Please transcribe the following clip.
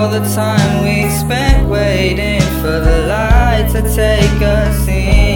all the time we spent waiting for the light to take us in.